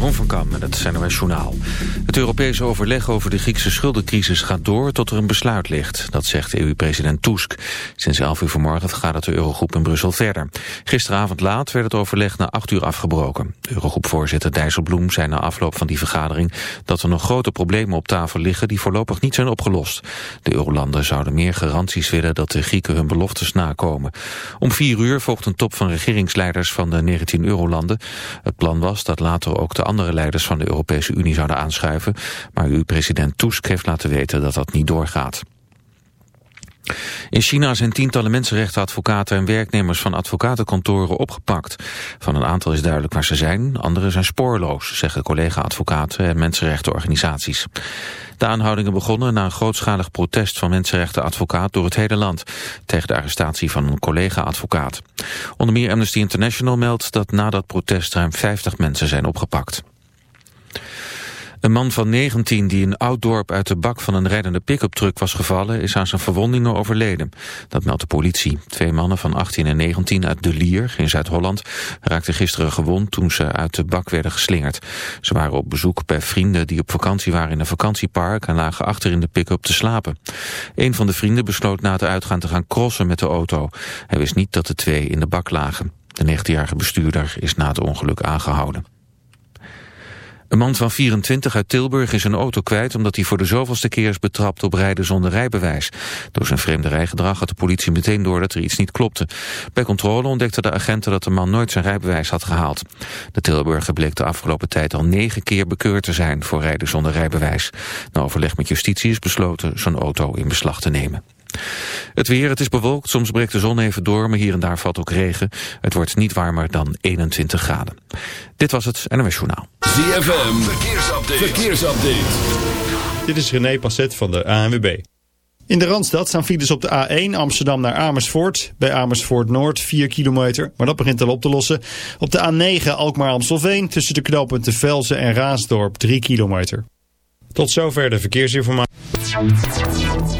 Jeroen van Kam met het Journaal. Het Europese overleg over de Griekse schuldencrisis gaat door tot er een besluit ligt. Dat zegt EU-president Tusk. Sinds 11 uur vanmorgen gaat het de Eurogroep in Brussel verder. Gisteravond laat werd het overleg na 8 uur afgebroken. Eurogroepvoorzitter Dijsselbloem zei na afloop van die vergadering... dat er nog grote problemen op tafel liggen die voorlopig niet zijn opgelost. De Eurolanden zouden meer garanties willen dat de Grieken hun beloftes nakomen. Om 4 uur volgt een top van regeringsleiders van de 19 Eurolanden. Het plan was dat later ook de andere leiders van de Europese Unie zouden aanschuiven, maar uw president Tusk heeft laten weten dat dat niet doorgaat. In China zijn tientallen mensenrechtenadvocaten en werknemers van advocatenkantoren opgepakt. Van een aantal is duidelijk waar ze zijn, anderen zijn spoorloos, zeggen collega-advocaten en mensenrechtenorganisaties. De aanhoudingen begonnen na een grootschalig protest van mensenrechtenadvocaat door het hele land tegen de arrestatie van een collega-advocaat. Onder meer Amnesty International meldt dat na dat protest ruim 50 mensen zijn opgepakt. Een man van 19 die in Ouddorp uit de bak van een rijdende pick-up truck was gevallen is aan zijn verwondingen overleden. Dat meldt de politie. Twee mannen van 18 en 19 uit De Lier in Zuid-Holland raakten gisteren gewond toen ze uit de bak werden geslingerd. Ze waren op bezoek bij vrienden die op vakantie waren in een vakantiepark en lagen achter in de pick-up te slapen. Een van de vrienden besloot na het uitgaan te gaan crossen met de auto. Hij wist niet dat de twee in de bak lagen. De 19-jarige bestuurder is na het ongeluk aangehouden. Een man van 24 uit Tilburg is een auto kwijt omdat hij voor de zoveelste keer is betrapt op rijden zonder rijbewijs. Door zijn vreemde rijgedrag had de politie meteen door dat er iets niet klopte. Bij controle ontdekten de agenten dat de man nooit zijn rijbewijs had gehaald. De Tilburger bleek de afgelopen tijd al negen keer bekeurd te zijn voor rijden zonder rijbewijs. Na overleg met justitie is besloten zijn auto in beslag te nemen. Het weer, het is bewolkt, soms breekt de zon even door, maar hier en daar valt ook regen. Het wordt niet warmer dan 21 graden. Dit was het NOS Journaal. ZFM, verkeersupdate. verkeersupdate. Dit is René Passet van de ANWB. In de Randstad staan files op de A1 Amsterdam naar Amersfoort. Bij Amersfoort Noord 4 kilometer, maar dat begint al op te lossen. Op de A9 Alkmaar-Amstelveen tussen de knooppunten Velzen en Raasdorp 3 kilometer. Tot zover de verkeersinformatie.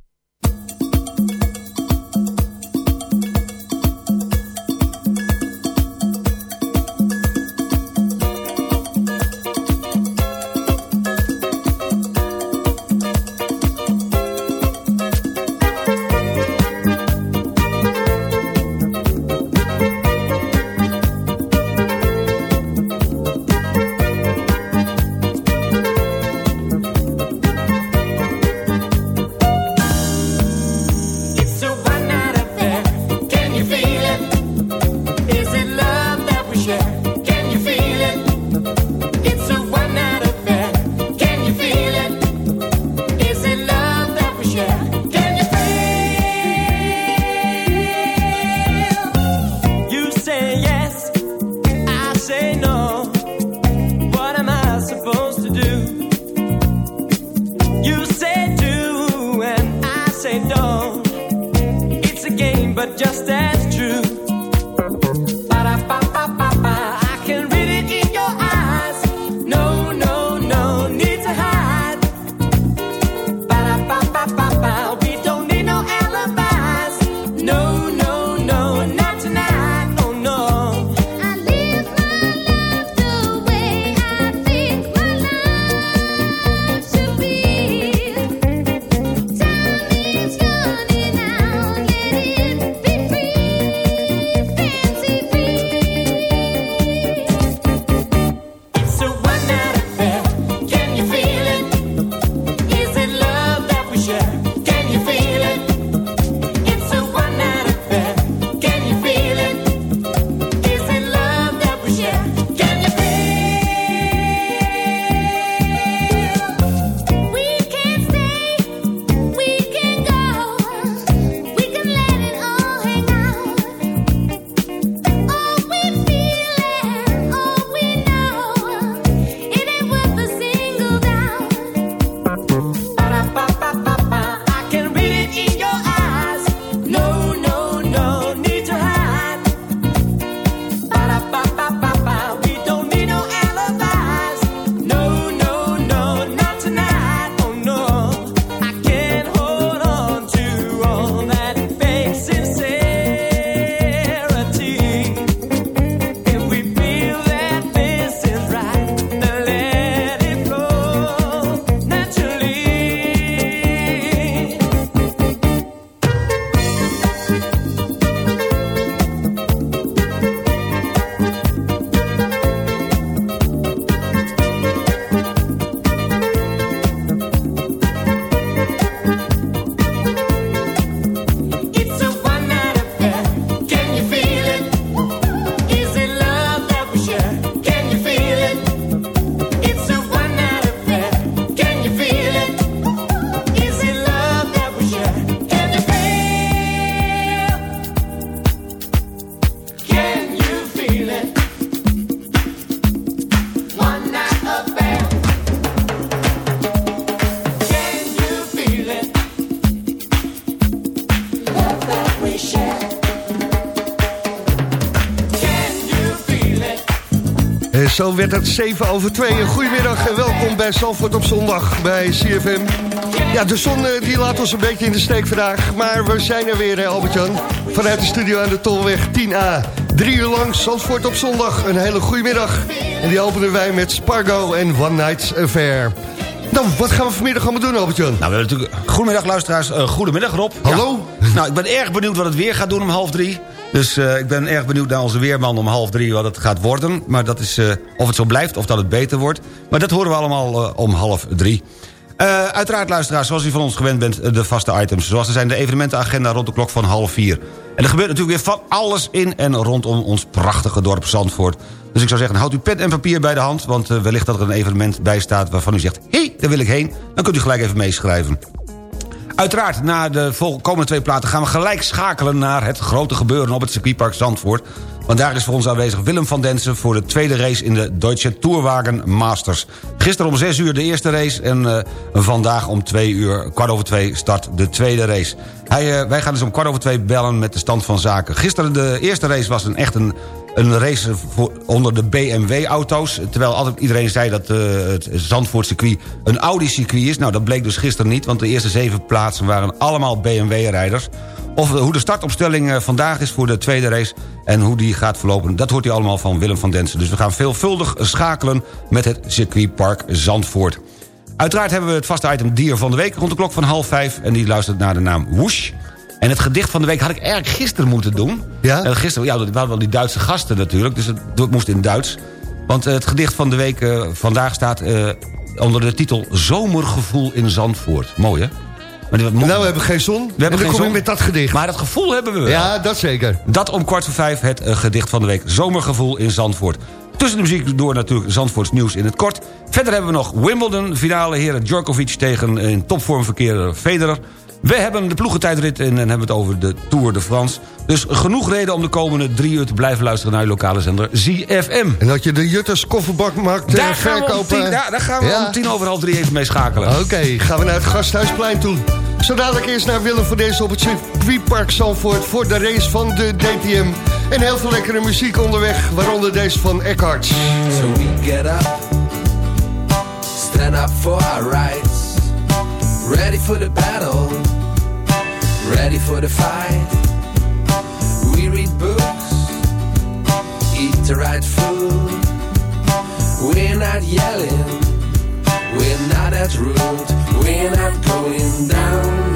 Zo werd het 7 over 2. Goedemiddag en welkom bij Zalvoort op zondag bij CFM. Ja, de zon eh, die laat ons een beetje in de steek vandaag. Maar we zijn er weer, Albert-Jan. Vanuit de studio aan de Tolweg 10A. Drie uur lang Zandvoort op zondag. Een hele goede middag. En die openen wij met Spargo en One Night Affair. Nou, wat gaan we vanmiddag allemaal doen, Albert-Jan? Nou, we hebben natuurlijk... Goedemiddag, luisteraars. Uh, goedemiddag, Rob. Hallo. Nou, ik ben erg benieuwd wat het weer gaat doen om half drie. Dus uh, ik ben erg benieuwd naar onze weerman om half drie wat het gaat worden. Maar dat is uh, of het zo blijft of dat het beter wordt. Maar dat horen we allemaal uh, om half drie. uiteraard, luisteraars, zoals u van ons gewend bent, de vaste items. Zoals er zijn de evenementenagenda rond de klok van half vier. En er gebeurt natuurlijk weer van alles in en rondom ons prachtige dorp Zandvoort. Dus ik zou zeggen, houd uw pen en papier bij de hand... want wellicht dat er een evenement bij staat waarvan u zegt... hé, hey, daar wil ik heen, dan kunt u gelijk even meeschrijven. Uiteraard, na de komende twee platen gaan we gelijk schakelen... naar het grote gebeuren op het circuitpark Zandvoort. Want daar is voor ons aanwezig Willem van Densen... voor de tweede race in de Deutsche Tourwagen Masters. Gisteren om 6 uur de eerste race... en uh, vandaag om 2 uur, kwart over 2, start de tweede race. Uh, wij gaan dus om kwart over 2 bellen met de stand van zaken. Gisteren de eerste race was een echt een een race onder de BMW-auto's. Terwijl altijd iedereen zei dat uh, het Zandvoort-circuit een Audi-circuit is. Nou, dat bleek dus gisteren niet, want de eerste zeven plaatsen waren allemaal BMW-rijders. Of hoe de startopstelling vandaag is voor de tweede race en hoe die gaat verlopen... dat hoort u allemaal van Willem van Densen. Dus we gaan veelvuldig schakelen met het circuitpark Zandvoort. Uiteraard hebben we het vaste item dier van de week rond de klok van half vijf... en die luistert naar de naam Woosh. En het gedicht van de week had ik eigenlijk gisteren moeten doen. Ja? Uh, gisteren, ja, we hadden wel die Duitse gasten natuurlijk, dus het moest in Duits. Want uh, het gedicht van de week uh, vandaag staat onder de titel Zomergevoel in Zandvoort. Mooi, hè? Maar die, nou, we hebben geen zon. We hebben geen zon met dat gedicht. Maar dat gevoel hebben we wel. Ja, dat zeker. Dat om kwart voor vijf het gedicht van de week. Zomergevoel in Zandvoort. Tussen de muziek door natuurlijk Zandvoorts nieuws in het kort. Verder hebben we nog Wimbledon, finale heren Djokovic tegen in topvorm verkeerde Federer. We hebben de ploegentijdrit en hebben het over de Tour de France. Dus genoeg reden om de komende drie uur te blijven luisteren... naar je lokale zender ZFM. En dat je de Jutters kofferbakmarkt daar verkopen... Tien, ja, daar gaan we ja. om tien over half drie even mee schakelen. Oké, okay, gaan we naar het Gasthuisplein toe. Zo dadelijk eerst naar Willem voor deze op het circuitpark Zandvoort... voor de race van de DTM. En heel veel lekkere muziek onderweg, waaronder deze van Eckhart. So we get up, stand up for our rights. Ready for the battle, ready for the fight. We read books, eat the right food. We're not yelling, we're not that rude. We're not going down, down,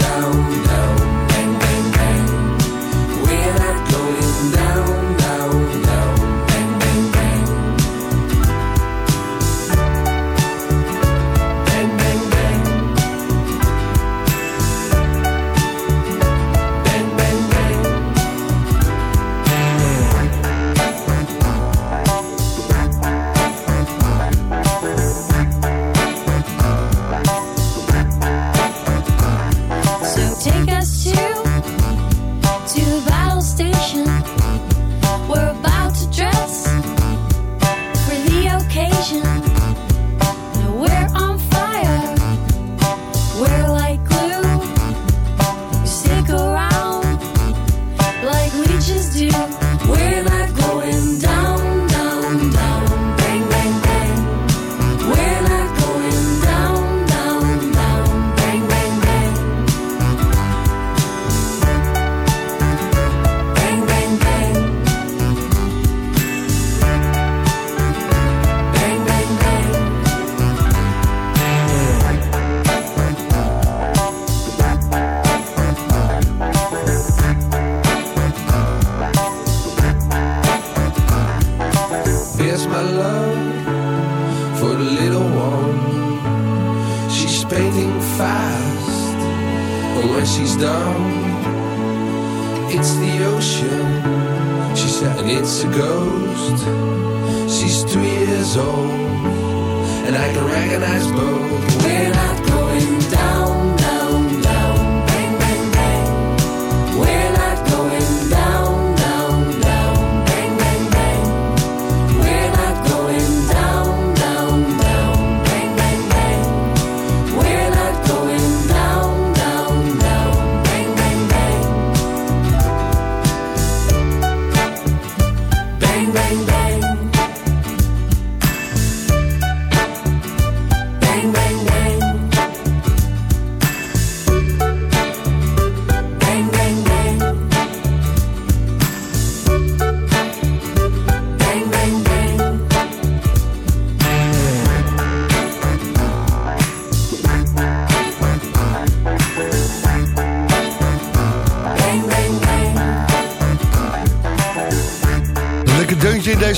organized boom.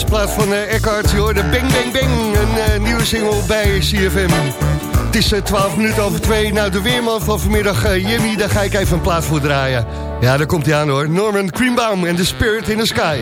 Plaat van uh, Eckhart. Je hoorde Bang Bang Bang, een uh, nieuwe single bij CFM. Het is uh, 12 minuten over twee. Nou, de weerman van vanmiddag, Jimmy, daar ga ik even een plaat voor draaien. Ja, daar komt hij aan hoor. Norman Greenbaum en The Spirit in the Sky.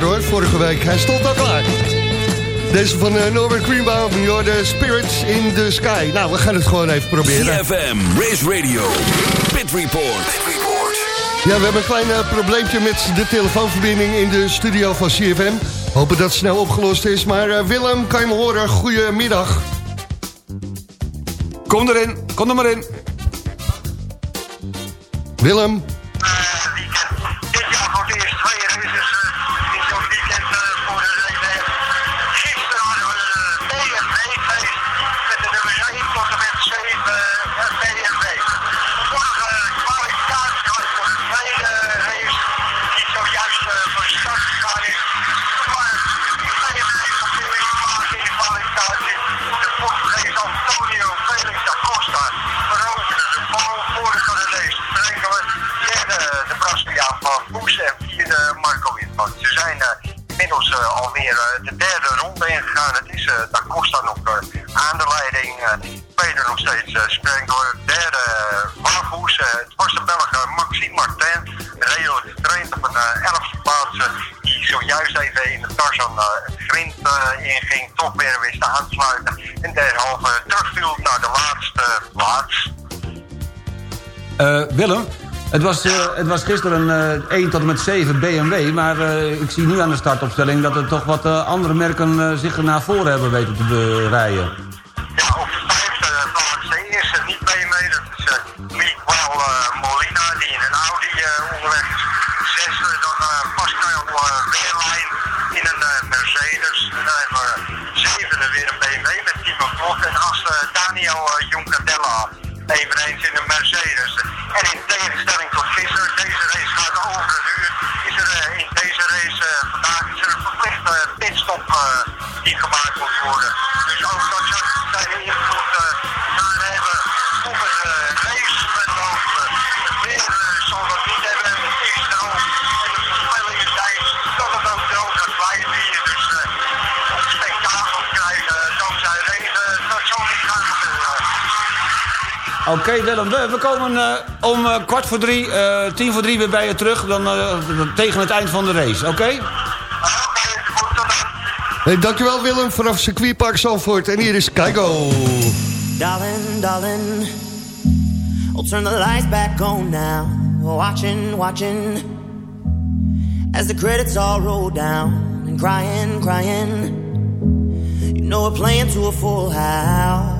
Klaar hoor, vorige week. Hij stond al klaar. Deze van uh, Norbert Greenbaum, de Spirits in the Sky. Nou, we gaan het gewoon even proberen. CFM, Race Radio, Pit Report. Ja, we hebben een klein uh, probleempje met de telefoonverbinding in de studio van CFM. Hopen dat het snel opgelost is. Maar uh, Willem, kan je me horen? Goedemiddag. Kom erin, kom er maar in. Willem. Ronde ingegaan. Het is Da Costa nog aan de leiding. Tweede nog steeds Sprengler. Derde Warvoes. het was de Belg Maxime Martin. redelijk getraind op een uh, elfde plaats. eh, die zojuist even in de Tarzan uh, grind eh, inging. Toch weer wist aan te sluiten. En derhalve terugviel naar de laatste plaats. Eh, Willem, het was, eh, het was gisteren eh 1 tot en met 7 BMW... maar eh, ik zie nu aan de startopstelling... dat er toch wat andere merken zich naar voren hebben weten te bereiden. Oké Willem, we, we komen eh, om eh, kwart voor drie, eh, tien voor drie weer bij je terug... Dan, eh, tegen het eind van de race, oké? Dan. Hey, dankjewel Willem vanaf circuitpark Zandvoort. En hier is Keigo. Darling, darling, I'll turn the lights back on now. Watching, watching, as the credits all roll down and crying, crying. You know we're playing to a full house,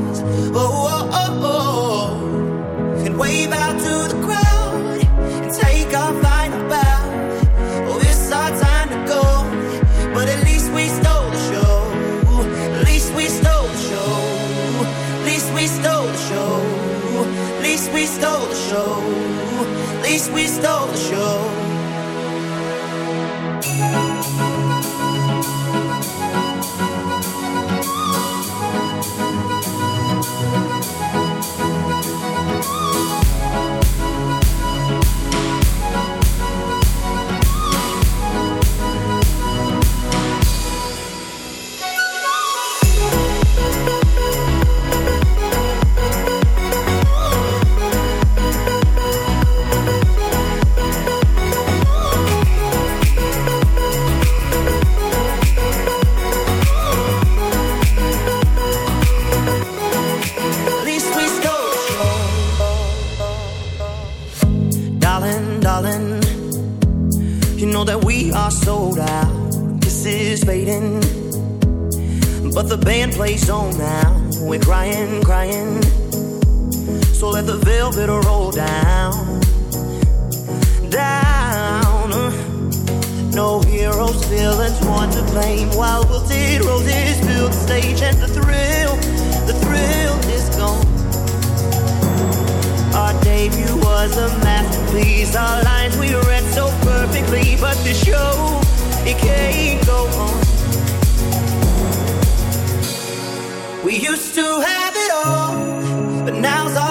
We stole the show. Velvet roll down, down. No heroes, villains, one to blame. While wilted roses fill the stage, and the thrill, the thrill is gone. Our debut was a masterpiece. Our lines we read so perfectly, but the show it can't go on. We used to have it all, but now's our.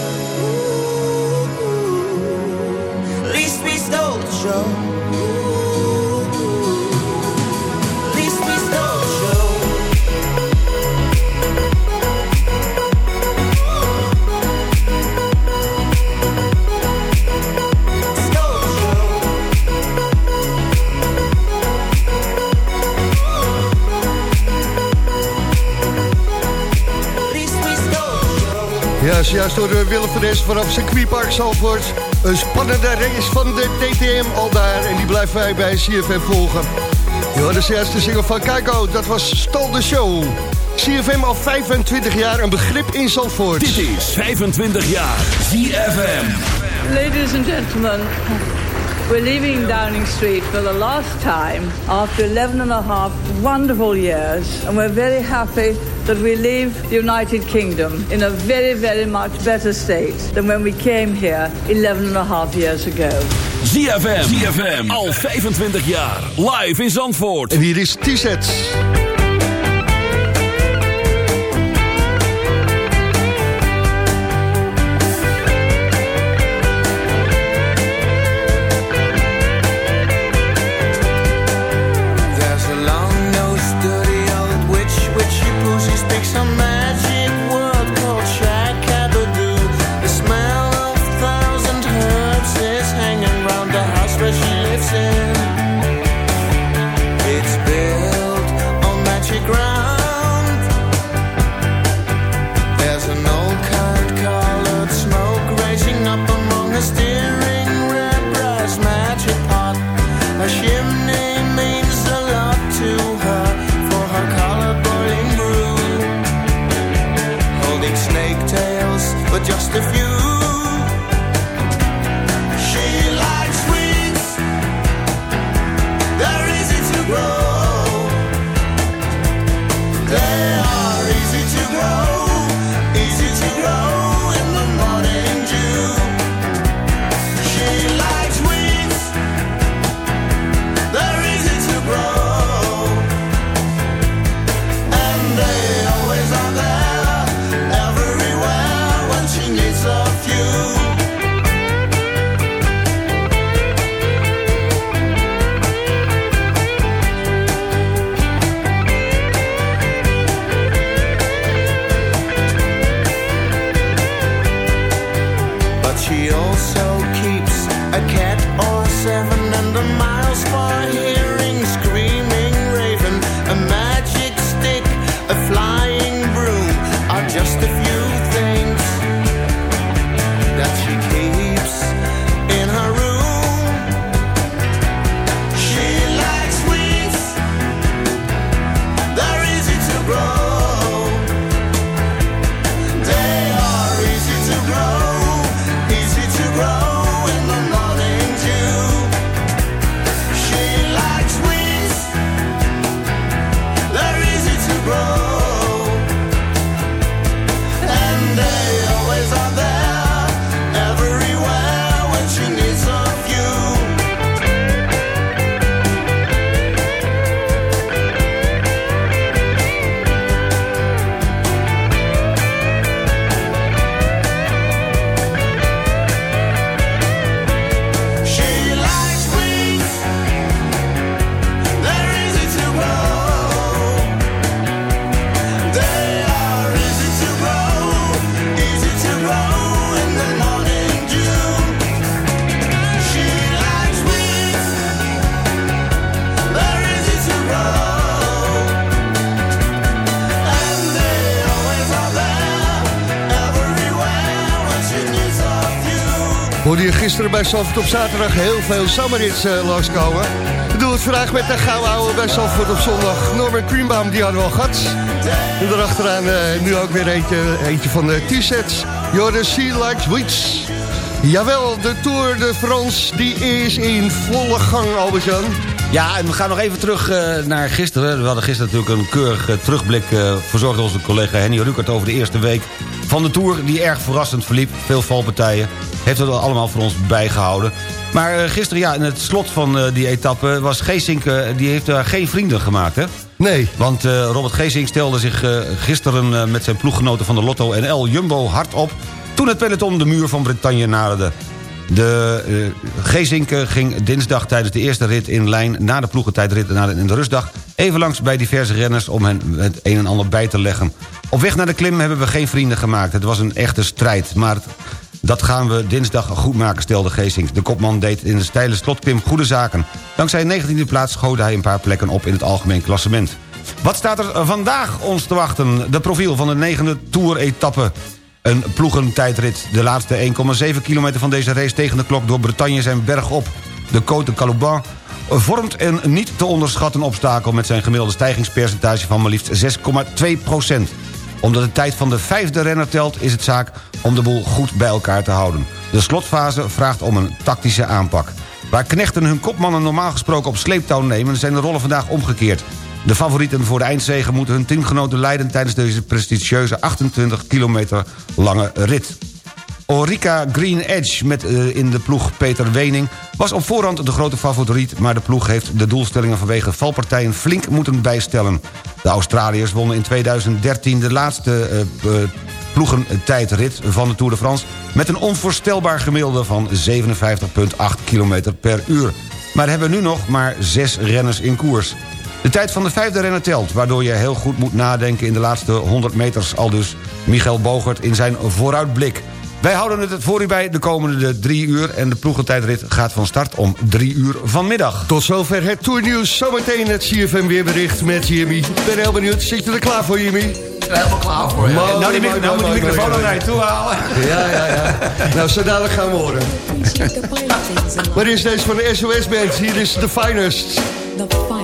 Ja, zojuist door eh, Willem van Nes vanaf circuitpark Zandvoort. Een spannende race van de DTM al daar. En die blijven wij bij CFM volgen. Zojuist de single van Keigo. Dat was Stol de Show. CFM al 25 jaar een begrip in Zandvoort. Dit is 25 jaar ZFM. Ladies and gentlemen, we're leaving Downing Street for the last time after 11 and a half wonderful years. And we're very happy that we leave the United Kingdom in a very, very much better state than when we came here 11 and a half years ago. ZFM. ZFM. Al 25 jaar. Live in Zandvoort. En hier is T-Sets. Bij op zaterdag heel veel zomerhits uh, langskomen. Doen het vandaag met de gouden ouwe bij Zandvoort op zondag. Norman Greenbaum, die hadden we al gehad. En daarachteraan eh, nu ook weer eentje, eentje van de T-sets. You're Sea Like Sweets. Jawel, de Tour de France, die is in volle gang, Albert-Jan. Ja, en we gaan nog even terug eh, naar gisteren. We hadden gisteren natuurlijk een keurige terugblik... eh verzorgd door onze collega Henny Rukert over de eerste week van de Tour... die erg verrassend verliep. Veel valpartijen. Heeft het allemaal voor ons bijgehouden. Maar eh, gisteren, ja, in het slot van eh, die etappe... was Geesink, eh, die heeft daar geen vrienden gemaakt, hè? Nee. Want eh, Robert Geesink stelde zich eh, gisteren eh, met zijn ploeggenoten van de Lotto NL Jumbo hard op... toen het peloton de muur van Bretagne naderde. De uh, ging dinsdag tijdens de eerste rit in lijn... na de ploegentijdrit en in de rustdag... even langs bij diverse renners om hen het een en ander bij te leggen. Op weg naar de klim hebben we geen vrienden gemaakt. Het was een echte strijd, maar dat gaan we dinsdag goed maken, stelde Geesink. De kopman deed in de steile slotklim goede zaken. Dankzij een 19e plaats schoot hij een paar plekken op in het algemeen klassement. Wat staat er vandaag ons te wachten? De profiel van de negende Tour-etappe. Een ploegentijdrit. De laatste 1,7 kilometer van deze race tegen de klok door Bretagne zijn bergop. De Côte de Caloban vormt een niet te onderschatten obstakel... met zijn gemiddelde stijgingspercentage van maar liefst 6,2% Omdat de tijd van de vijfde renner telt... is het zaak om de boel goed bij elkaar te houden. De slotfase vraagt om een tactische aanpak. Waar knechten hun kopmannen normaal gesproken op sleeptouw nemen... zijn de rollen vandaag omgekeerd. De favorieten voor de eindzegen moeten hun teamgenoten leiden... tijdens deze prestigieuze 28 kilometer lange rit. Orica Green Edge met uh, in de ploeg Peter Wening... was op voorhand de grote favoriet... maar de ploeg heeft de doelstellingen vanwege valpartijen flink moeten bijstellen. De Australiërs wonnen in 2013 de laatste uh, uh, ploegentijdrit van de Tour de France... met een onvoorstelbaar gemiddelde van 57,8 km per uur. Maar hebben nu nog maar zes renners in koers. De tijd van de vijfde renner telt, waardoor je heel goed moet nadenken... in de laatste 100 meters, al dus Michael Bogert in zijn vooruitblik... Wij houden het voor u bij de komende drie uur... en de ploegentijdrit gaat van start om drie uur vanmiddag. Tot zover het toernieuws. Zometeen het CFM weerbericht met Jimmy. Ik ben heel benieuwd. Zit je er klaar voor, Jimmy? Ik ben helemaal klaar voor, ja. Mooi, nou, die, mooi, nou moet die microfoon naar mij toe halen. Ja, ja, ja. nou, zo dadelijk gaan we horen. Maar is deze van de SOS Band. Hier is The Finest. The finest.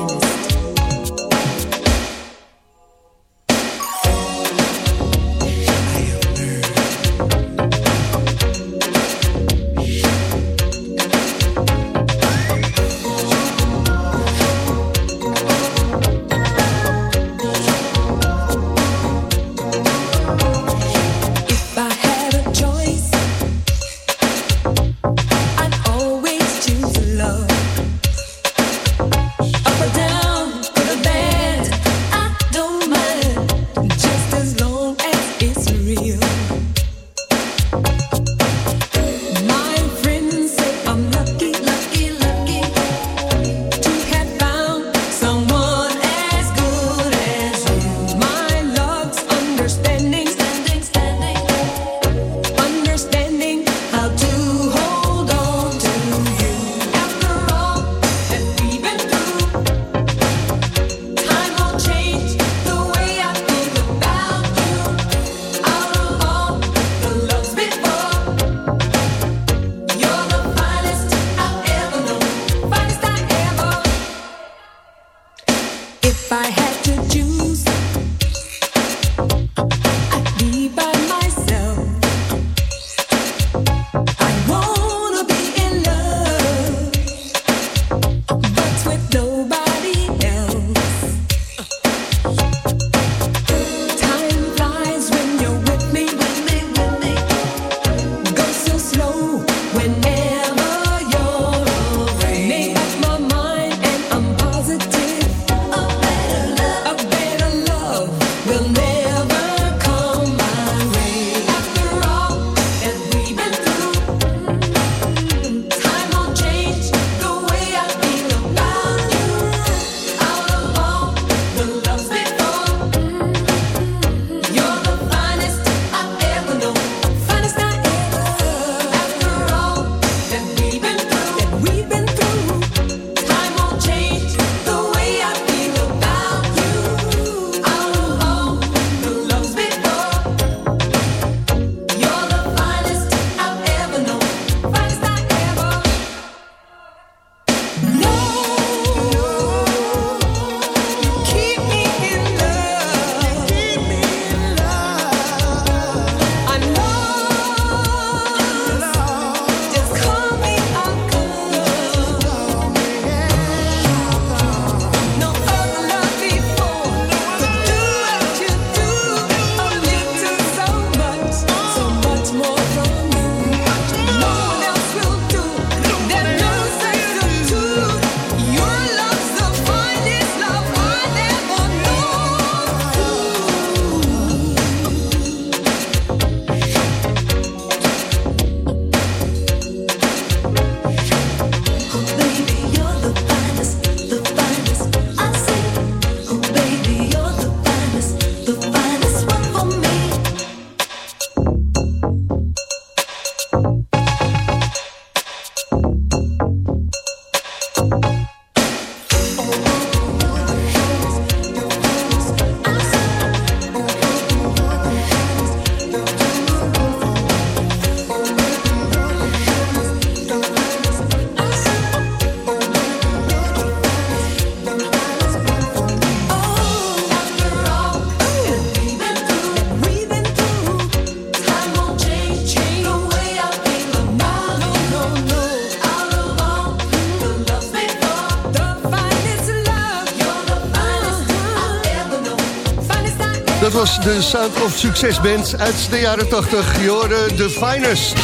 De Sound of Success Band uit de jaren 80. Je The Finest.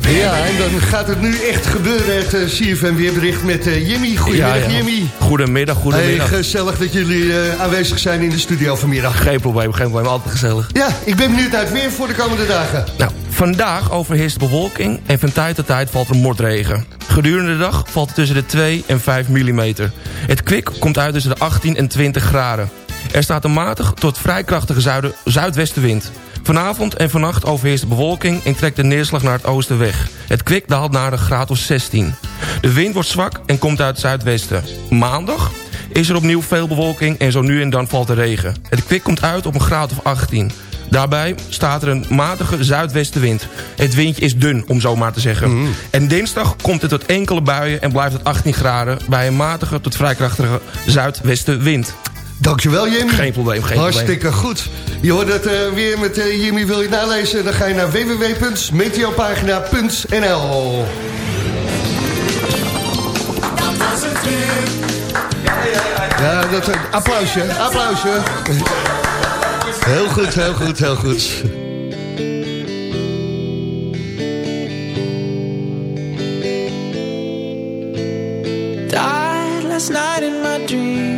Ja, en dan gaat het nu echt gebeuren, het uh, CFM weerbericht met uh, Jimmy. Goedemiddag, Ja, ja. Jimmy. Goedemiddag, goedemiddag. Hey, gezellig dat jullie uh, aanwezig zijn in de studio vanmiddag. Geen probleem, geen probleem. Altijd gezellig. Ja, ik ben benieuwd naar het weer voor de komende dagen. Nou, vandaag overheerst bewolking en van tijd tot tijd valt er motregen. Gedurende de dag valt het tussen de 2 en 5 mm. Het kwik komt uit tussen de 18 en 20 graden. Er staat een matig tot vrij krachtige zuiden, zuidwestenwind. Vanavond en vannacht overheerst de bewolking en trekt de neerslag naar het oosten weg. Het kwik daalt naar een graad of 16. De wind wordt zwak en komt uit het zuidwesten. Maandag is er opnieuw veel bewolking en zo nu en dan valt er regen. Het kwik komt uit op een graad of 18. Daarbij staat er een matige zuidwestenwind. Het windje is dun, om zo maar te zeggen. En dinsdag komt het tot enkele buien en blijft het 18 graden... bij een matige tot vrij krachtige zuidwestenwind. Dankjewel, Jimmy. Geen probleem, geen Hartstikke goed. Je hoort het uh, weer met uh, Jimmy. Wil je het nalezen? Dan ga je naar www.meteopagina.nl Ja, dat, uh, applausje, applausje. Heel goed, heel goed, heel goed. Died last night in my dreams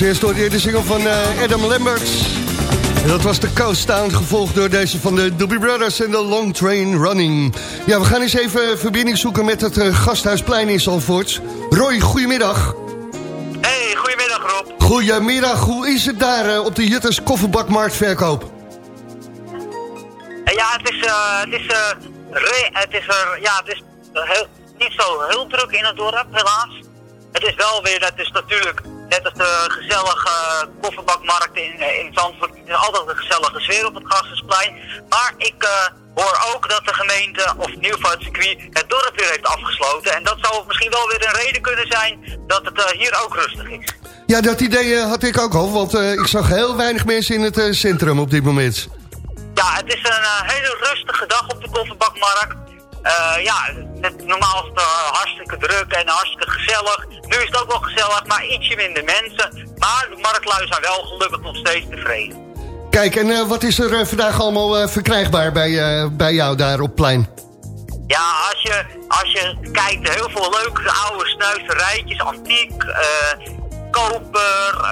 Als eerste hoorde je de single van eh, Adam Lambert. En dat was de Coast Town, gevolgd door deze van de Doobie Brothers en de Long Train Running. Ja, we gaan eens even verbinding zoeken met het eh, Gasthuisplein in Zandvoort. Roy, goedemiddag. Hey, goedemiddag Rob. Goedemiddag, hoe is het daar eh, op de Jutters Kofferbakmarktverkoop? Ja, het is, het is, re- het is, er, ja, het is heel, niet zo heel druk in het dorp, helaas. Het is wel weer, dat is natuurlijk net als de gezellige kofferbakmarkt in, eh, in Zandvoort, het is altijd een gezellige sfeer op het Gasthuisplein. Maar ik eh, hoor ook dat de gemeente, of in ieder geval het circuit, het dorp weer heeft afgesloten. En dat zou misschien wel weer een reden kunnen zijn dat het eh, hier ook rustig is. Ja, dat idee had ik ook al, want ik zag heel weinig mensen in het centrum op dit moment. Ja, het is een hele rustige dag op de kofferbakmarkt. Eh, ja, het, normaal is het eh, hartstikke druk en hartstikke gezellig. Nu is het ook wel gezellig, maar ietsje minder mensen. Maar de marktlui zijn wel gelukkig nog steeds tevreden. Kijk, en eh, wat is er vandaag allemaal verkrijgbaar bij, bij jou daar op plein? Ja, als je, als je kijkt, heel veel leuke oude snuisterijtjes, antiek, koper,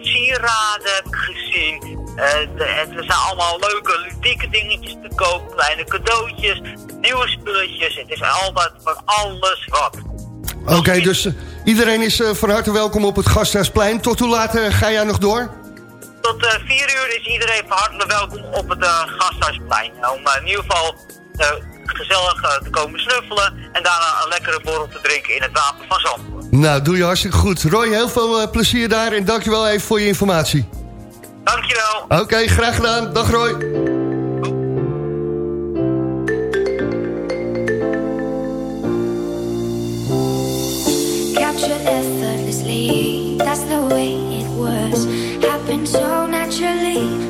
sieraden heb ik gezien. Eh, het- er zijn allemaal leuke, ludieke dingetjes te koop, kleine cadeautjes, nieuwe spulletjes. Het is altijd van alles wat. Oké, dus eh, iedereen is eh, van harte welkom op het Gasthuisplein. Tot hoe laat ga jij nog door? Tot eh, vier uur is iedereen van harte welkom op het Gasthuisplein. Om in ieder geval gezellig te komen snuffelen en daarna een lekkere borrel te drinken in het wapen van Zandvoort. Nou, doe je hartstikke goed. Roy, heel veel plezier daar en dankjewel even voor je informatie. Dankjewel. Oké, graag gedaan. Dag Roy. Captured effortlessly, that's the way it was. Happened so naturally,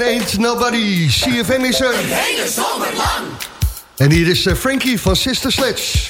En Ain't Nobody. CFM is er. Hele zomer lang. En hier is eh, Frankie van Sister Sledge.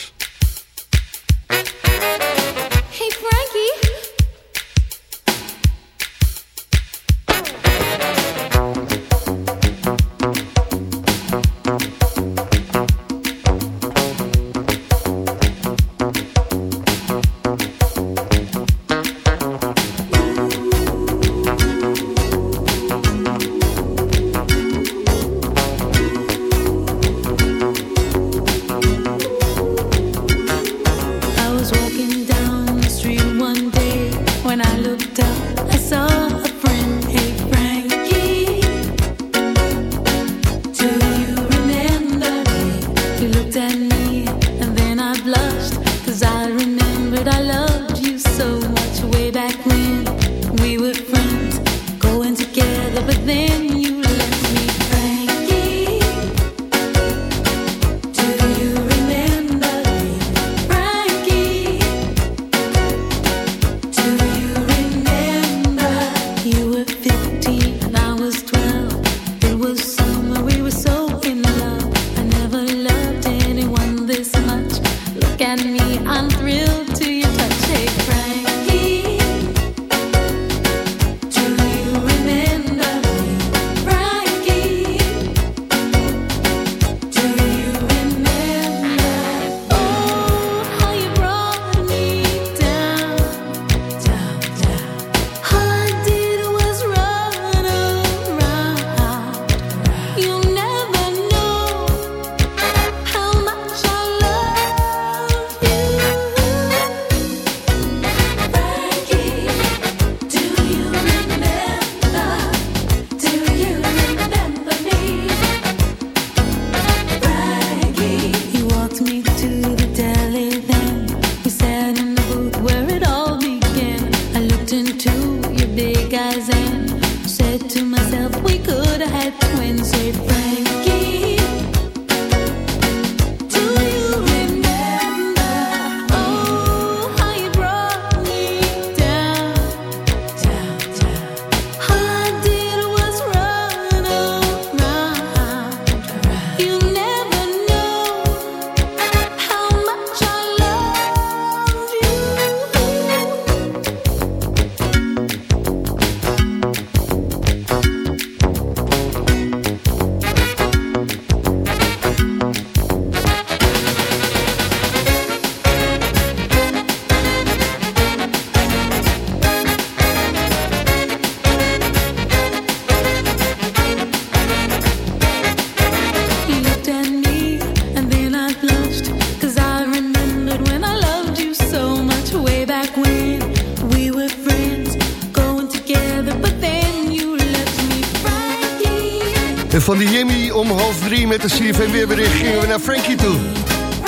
met de CFM weerbericht gingen we naar Frankie toe.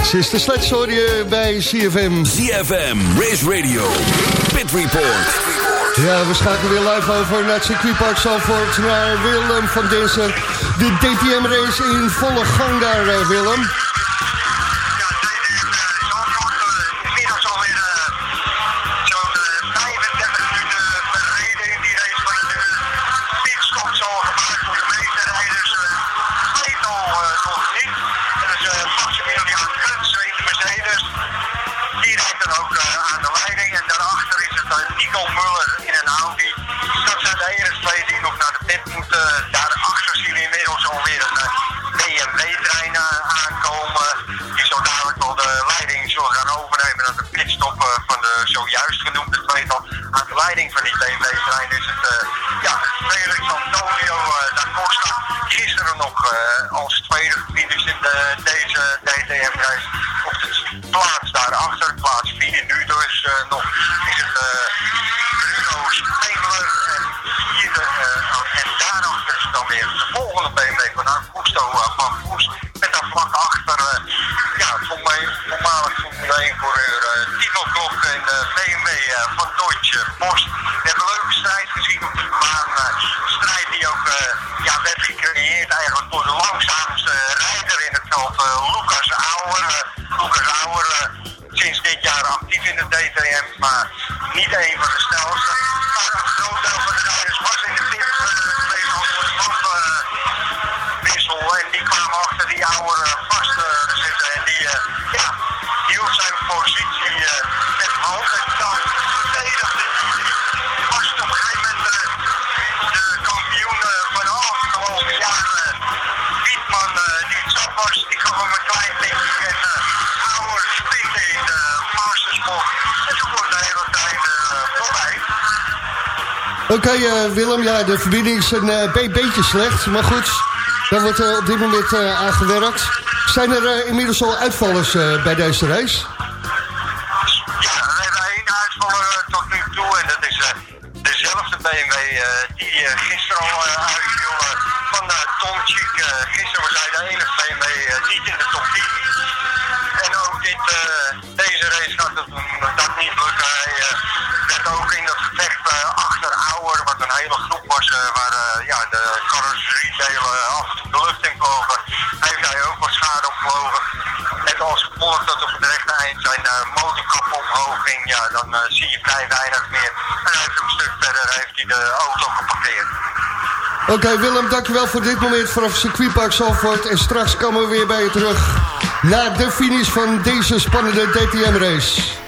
Sister Sledge hoor je bij CFM. CFM, Race Radio, Pit Report. Ja, we schakelen weer live over naar het circuitpark Zalvoort... naar Willem van Dinsen. De DTM-race in volle gang daar, eh, Willem. Oké eh, Willem, ja, de verbinding is een eh, beetje slecht, maar goed, daar wordt uh, op dit moment aan gewerkt. Zijn er inmiddels al uitvallers bij deze race? dan eh, zie je vrij weinig meer. En heeft een stuk verder heeft hij de auto geparkeerd. Oké Willem, dankjewel voor dit moment vanaf circuitpark Zalvoort. En straks komen we weer bij je terug naar de finish van deze spannende DTM-race.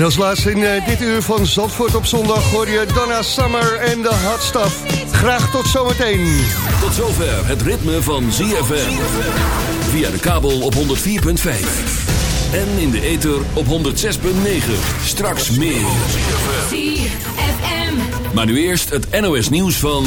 En als laatste in eh, dit uur van Zandvoort op zondag hoor je Donna Summer en de Hot Stuff. Graag tot zometeen. Tot zover het ritme van ZFM. Via de kabel op 104.5. En in de ether op 106.9. Straks meer. Maar nu eerst het NOS nieuws van...